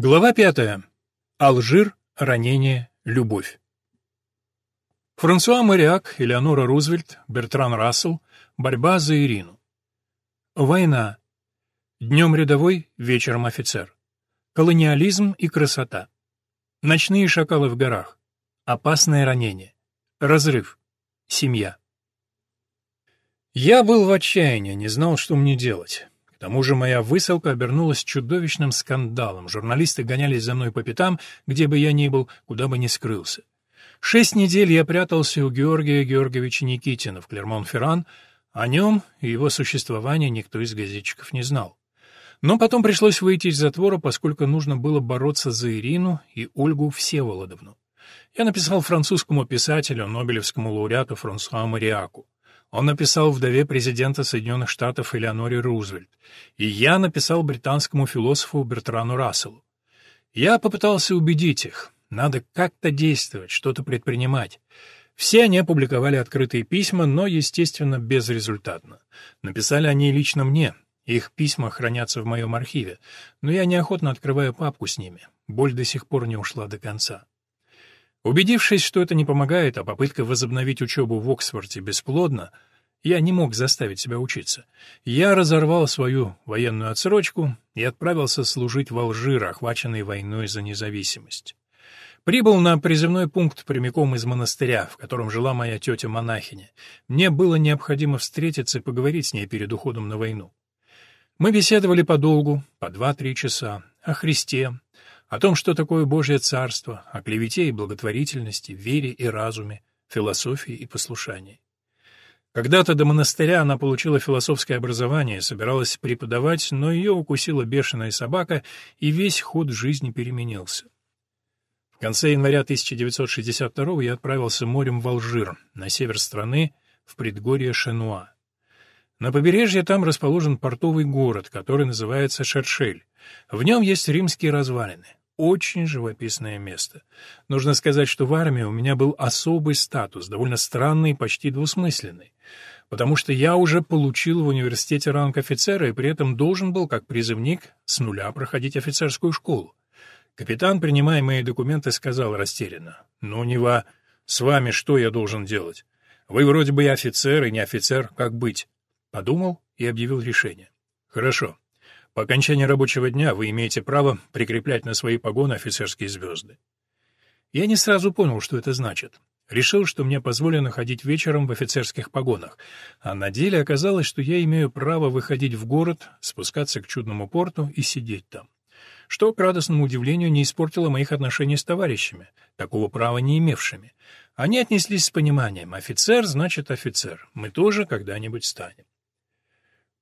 Глава пятая. Алжир, ранение, любовь. Франсуа Мариак, Элеонора Рузвельт, Бертран Рассел. Борьба за Ирину. Война. Днем рядовой, вечером офицер. Колониализм и красота. Ночные шакалы в горах. Опасное ранение. Разрыв. Семья. Я был в отчаянии, не знал, что мне делать. К тому же моя высылка обернулась чудовищным скандалом. Журналисты гонялись за мной по пятам, где бы я ни был, куда бы ни скрылся. Шесть недель я прятался у Георгия Георгиевича Никитина в Клермон-Ферран. О нем и его существовании никто из газетчиков не знал. Но потом пришлось выйти из затвора, поскольку нужно было бороться за Ирину и Ольгу Всеволодовну. Я написал французскому писателю, нобелевскому лауреату Франсуа Мариаку. Он написал вдове президента Соединенных Штатов Элеоноре Рузвельт, и я написал британскому философу Бертрану Расселу. Я попытался убедить их, надо как-то действовать, что-то предпринимать. Все они опубликовали открытые письма, но, естественно, безрезультатно. Написали они лично мне. Их письма хранятся в моем архиве, но я неохотно открываю папку с ними. Боль до сих пор не ушла до конца. Убедившись, что это не помогает, а попытка возобновить учебу в Оксфорде бесплодна, я не мог заставить себя учиться. Я разорвал свою военную отсрочку и отправился служить в Алжир, охваченный войной за независимость. Прибыл на призывной пункт прямиком из монастыря, в котором жила моя тетя-монахиня. Мне было необходимо встретиться и поговорить с ней перед уходом на войну. Мы беседовали подолгу, по два-три часа, о Христе, о том, что такое Божье Царство, о клевете и благотворительности, вере и разуме, философии и послушании. Когда-то до монастыря она получила философское образование, собиралась преподавать, но ее укусила бешеная собака, и весь ход жизни переменился. В конце января 1962 я отправился морем в Алжир, на север страны, в предгорье Шенуа. На побережье там расположен портовый город, который называется Шершель. В нем есть римские развалины. Очень живописное место. Нужно сказать, что в армии у меня был особый статус, довольно странный и почти двусмысленный. Потому что я уже получил в университете ранг офицера и при этом должен был, как призывник, с нуля проходить офицерскую школу. Капитан, принимая мои документы, сказал растерянно. «Ну, Нева, с вами что я должен делать? Вы вроде бы и офицер, и не офицер, как быть?» Подумал и объявил решение. «Хорошо. По окончании рабочего дня вы имеете право прикреплять на свои погоны офицерские звезды. Я не сразу понял, что это значит. Решил, что мне позволено ходить вечером в офицерских погонах, а на деле оказалось, что я имею право выходить в город, спускаться к чудному порту и сидеть там. Что, к радостному удивлению, не испортило моих отношений с товарищами, такого права не имевшими. Они отнеслись с пониманием «офицер значит офицер, мы тоже когда-нибудь станем».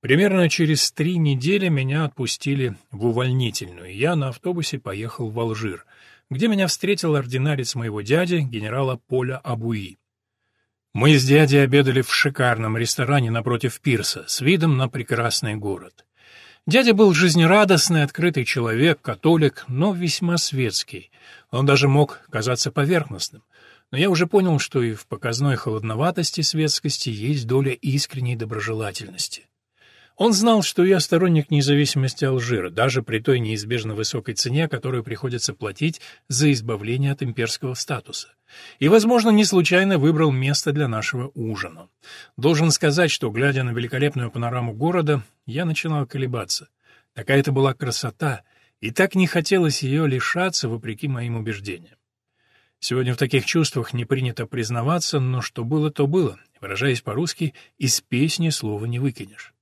Примерно через три недели меня отпустили в увольнительную, и я на автобусе поехал в Алжир, где меня встретил ординарец моего дяди, генерала Поля Абуи. Мы с дядей обедали в шикарном ресторане напротив пирса, с видом на прекрасный город. Дядя был жизнерадостный, открытый человек, католик, но весьма светский. Он даже мог казаться поверхностным. Но я уже понял, что и в показной холодноватости светскости есть доля искренней доброжелательности. Он знал, что я сторонник независимости Алжира, даже при той неизбежно высокой цене, которую приходится платить за избавление от имперского статуса. И, возможно, не случайно выбрал место для нашего ужина. Должен сказать, что, глядя на великолепную панораму города, я начинал колебаться. Такая это была красота, и так не хотелось ее лишаться, вопреки моим убеждениям. Сегодня в таких чувствах не принято признаваться, но что было, то было. Выражаясь по-русски, из песни слова не выкинешь.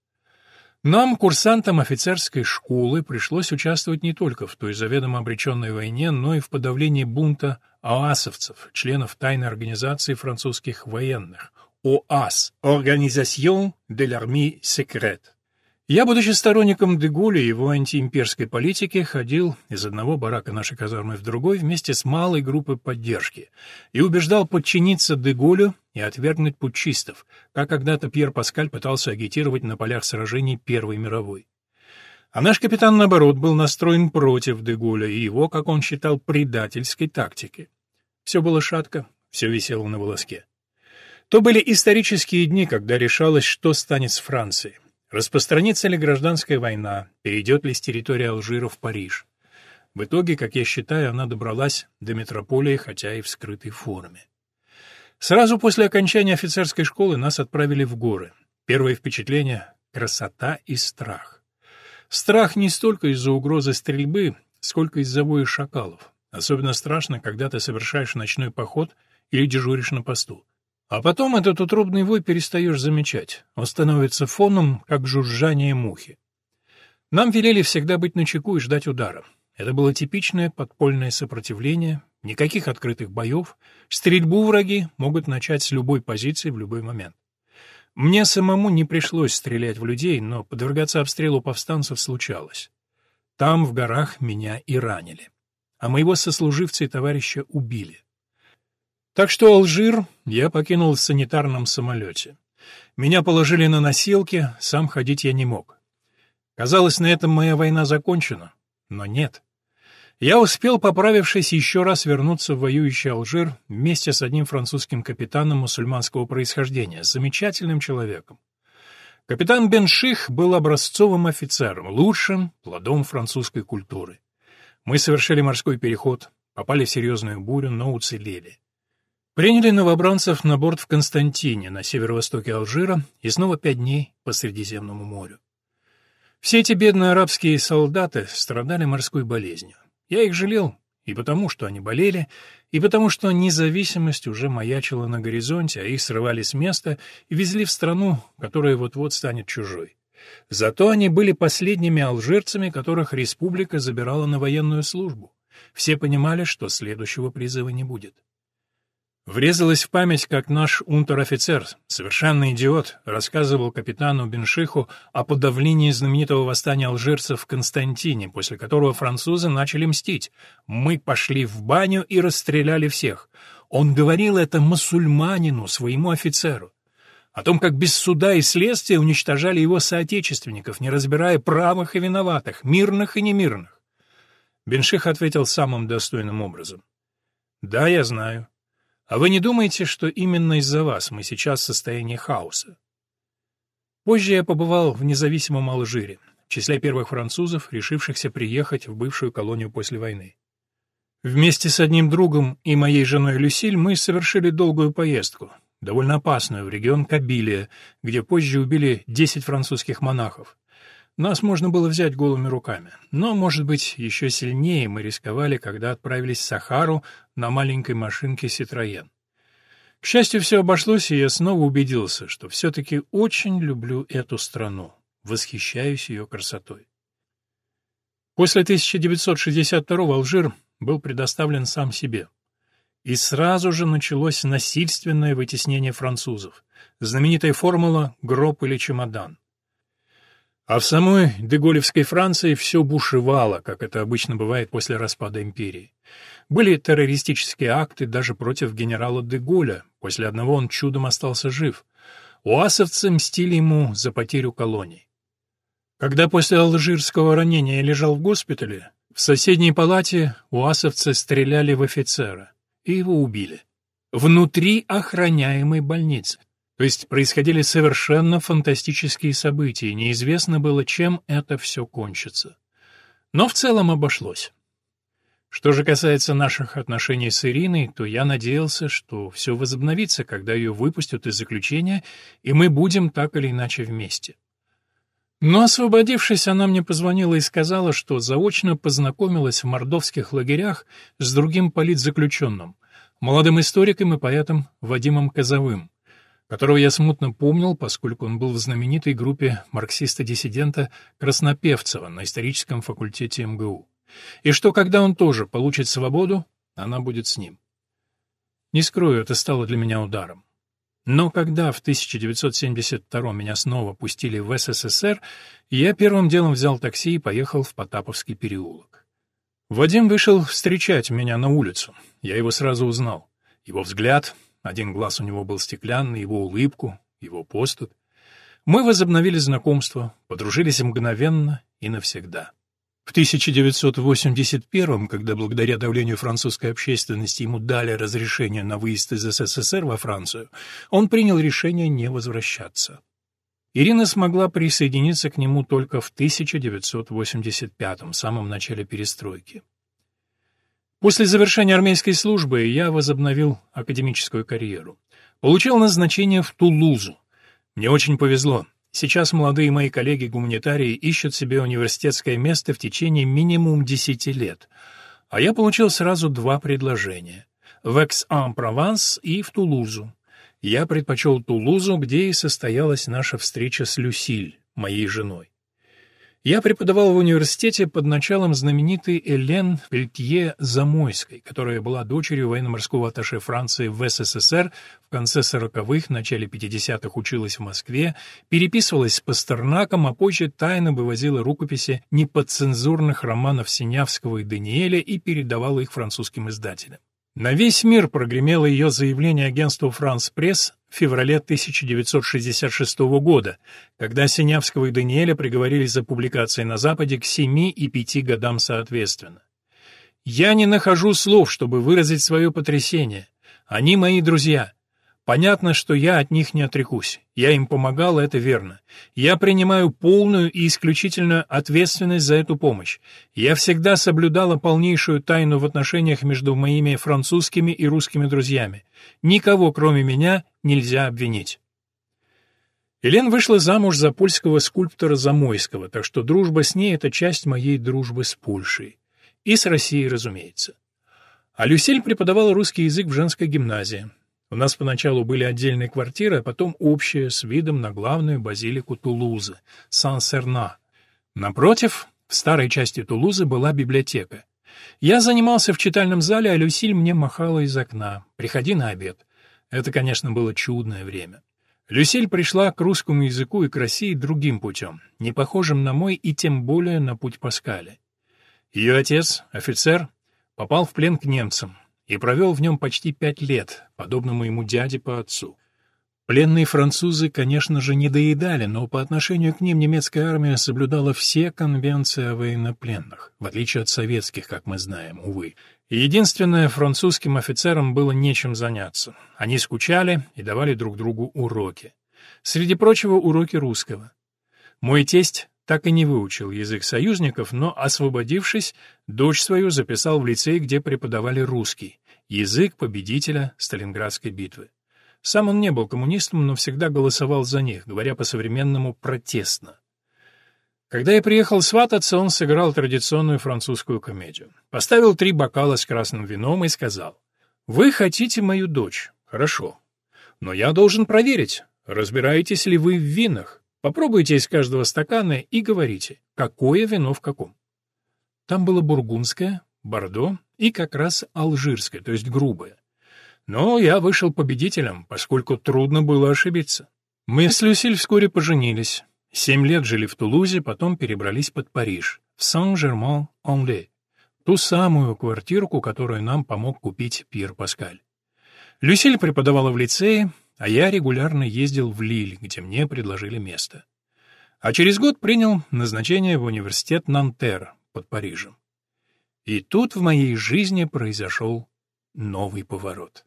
Нам, курсантам офицерской школы, пришлось участвовать не только в той заведомо обреченной войне, но и в подавлении бунта оасовцев, членов тайной организации французских военных, ОАС – Organisation de l'Armée Secrète. Я, будучи сторонником Деголя и его антиимперской политики, ходил из одного барака нашей казармы в другой вместе с малой группой поддержки и убеждал подчиниться Деголю и отвергнуть путчистов, как когда-то Пьер Паскаль пытался агитировать на полях сражений Первой мировой. А наш капитан, наоборот, был настроен против Деголя и его, как он считал, предательской тактики. Все было шатко, все висело на волоске. То были исторические дни, когда решалось, что станет с Францией. Распространится ли гражданская война, перейдет ли с территории Алжира в Париж? В итоге, как я считаю, она добралась до метрополии, хотя и в скрытой форме. Сразу после окончания офицерской школы нас отправили в горы. Первое впечатление — красота и страх. Страх не столько из-за угрозы стрельбы, сколько из-за воя шакалов. Особенно страшно, когда ты совершаешь ночной поход или дежуришь на посту. А потом этот утробный вой перестаешь замечать. Он становится фоном, как жужжание мухи. Нам велели всегда быть начеку и ждать удара. Это было типичное подпольное сопротивление, никаких открытых боев, стрельбу враги могут начать с любой позиции в любой момент. Мне самому не пришлось стрелять в людей, но подвергаться обстрелу повстанцев случалось. Там, в горах, меня и ранили. А моего сослуживца и товарища убили. Так что Алжир я покинул в санитарном самолете. Меня положили на носилки, сам ходить я не мог. Казалось, на этом моя война закончена, но нет. Я успел, поправившись, еще раз вернуться в воюющий Алжир вместе с одним французским капитаном мусульманского происхождения, замечательным человеком. Капитан Бенших был образцовым офицером, лучшим плодом французской культуры. Мы совершили морской переход, попали в серьезную бурю, но уцелели. Приняли новобранцев на борт в Константине, на северо-востоке Алжира, и снова пять дней по Средиземному морю. Все эти бедные арабские солдаты страдали морской болезнью. Я их жалел и потому, что они болели, и потому, что независимость уже маячила на горизонте, а их срывали с места и везли в страну, которая вот-вот станет чужой. Зато они были последними алжирцами, которых республика забирала на военную службу. Все понимали, что следующего призыва не будет. Врезалось в память, как наш унтер-офицер, совершенный идиот, рассказывал капитану Беншиху о подавлении знаменитого восстания алжирцев в Константине, после которого французы начали мстить. «Мы пошли в баню и расстреляли всех». Он говорил это мусульманину, своему офицеру. О том, как без суда и следствия уничтожали его соотечественников, не разбирая правых и виноватых, мирных и немирных. Бенших ответил самым достойным образом. «Да, я знаю. А вы не думаете, что именно из-за вас мы сейчас в состоянии хаоса? Позже я побывал в независимом Алжире, в числе первых французов, решившихся приехать в бывшую колонию после войны. Вместе с одним другом и моей женой Люсиль мы совершили долгую поездку, довольно опасную, в регион Кабилия, где позже убили 10 французских монахов. Нас можно было взять голыми руками, но, может быть, еще сильнее мы рисковали, когда отправились в Сахару на маленькой машинке «Ситроен». К счастью, все обошлось, и я снова убедился, что все-таки очень люблю эту страну, восхищаюсь ее красотой. После 1962 Алжир был предоставлен сам себе. И сразу же началось насильственное вытеснение французов. Знаменитая формула «гроб или чемодан». А в самой Деголевской Франции все бушевало, как это обычно бывает после распада империи. Были террористические акты даже против генерала Деголя, после одного он чудом остался жив. Уасовцы мстили ему за потерю колоний. Когда после алжирского ранения я лежал в госпитале, в соседней палате уасовцы стреляли в офицера, и его убили. Внутри охраняемой больницы. То есть происходили совершенно фантастические события, неизвестно было, чем это все кончится. Но в целом обошлось. Что же касается наших отношений с Ириной, то я надеялся, что все возобновится, когда ее выпустят из заключения, и мы будем так или иначе вместе. Но, освободившись, она мне позвонила и сказала, что заочно познакомилась в мордовских лагерях с другим политзаключенным, молодым историком и поэтом Вадимом Козовым которого я смутно помнил, поскольку он был в знаменитой группе марксиста-диссидента Краснопевцева на историческом факультете МГУ, и что, когда он тоже получит свободу, она будет с ним. Не скрою, это стало для меня ударом. Но когда в 1972 меня снова пустили в СССР, я первым делом взял такси и поехал в Потаповский переулок. Вадим вышел встречать меня на улицу. Я его сразу узнал. Его взгляд, один глаз у него был стеклянный, его улыбку, его поступь. Мы возобновили знакомство, подружились мгновенно и навсегда. В 1981 когда благодаря давлению французской общественности ему дали разрешение на выезд из СССР во Францию, он принял решение не возвращаться. Ирина смогла присоединиться к нему только в 1985 самом начале перестройки. После завершения армейской службы я возобновил академическую карьеру. Получил назначение в Тулузу. Мне очень повезло. Сейчас молодые мои коллеги-гуманитарии ищут себе университетское место в течение минимум 10 лет. А я получил сразу два предложения — в Экс-Ан-Прованс и в Тулузу. Я предпочел Тулузу, где и состоялась наша встреча с Люсиль, моей женой. Я преподавал в университете под началом знаменитой Элен Пельтье Замойской, которая была дочерью военно-морского атташе Франции в СССР, в конце 40-х, начале 50-х училась в Москве, переписывалась с Пастернаком, а позже тайно вывозила рукописи неподцензурных романов Синявского и Даниэля и передавала их французским издателям. На весь мир прогремело ее заявление агентству «Франс Пресс» в феврале 1966 года, когда Синявского и Даниэля приговорили за публикации на Западе к семи и пяти годам соответственно. «Я не нахожу слов, чтобы выразить свое потрясение. Они мои друзья. Понятно, что я от них не отрекусь. Я им помогал, это верно. Я принимаю полную и исключительную ответственность за эту помощь. Я всегда соблюдала полнейшую тайну в отношениях между моими французскими и русскими друзьями. Никого, кроме меня, нельзя обвинить. Елен вышла замуж за польского скульптора Замойского, так что дружба с ней — это часть моей дружбы с Польшей. И с Россией, разумеется. А Люсиль преподавала русский язык в женской гимназии. У нас поначалу были отдельные квартиры, а потом общая с видом на главную базилику Тулузы — Сан-Серна. Напротив, в старой части Тулузы была библиотека. Я занимался в читальном зале, а Люсиль мне махала из окна. «Приходи на обед». Это, конечно, было чудное время. Люсиль пришла к русскому языку и к России другим путем, не похожим на мой и тем более на путь Паскаля. Ее отец, офицер, попал в плен к немцам, и провел в нем почти пять лет, подобно моему дяде по отцу. Пленные французы, конечно же, не доедали, но по отношению к ним немецкая армия соблюдала все конвенции о военнопленных, в отличие от советских, как мы знаем, увы. Единственное, французским офицерам было нечем заняться. Они скучали и давали друг другу уроки. Среди прочего, уроки русского. Мой тесть так и не выучил язык союзников, но, освободившись, дочь свою записал в лицей, где преподавали русский, язык победителя Сталинградской битвы. Сам он не был коммунистом, но всегда голосовал за них, говоря по-современному «протестно». Когда я приехал свататься, он сыграл традиционную французскую комедию. Поставил три бокала с красным вином и сказал, «Вы хотите мою дочь? Хорошо. Но я должен проверить, разбираетесь ли вы в винах. Попробуйте из каждого стакана и говорите, какое вино в каком. Там было бургундское, бордо и как раз алжирское, то есть грубое. Но я вышел победителем, поскольку трудно было ошибиться. Мы с Люсиль вскоре поженились. Семь лет жили в Тулузе, потом перебрались под Париж, в Сан-Жерман-en-Ле, ту самую квартирку, которую нам помог купить Пьер Паскаль. Люсиль преподавала в лицее, а я регулярно ездил в Лиль, где мне предложили место. А через год принял назначение в университет Нантер под Парижем. И тут в моей жизни произошел новый поворот.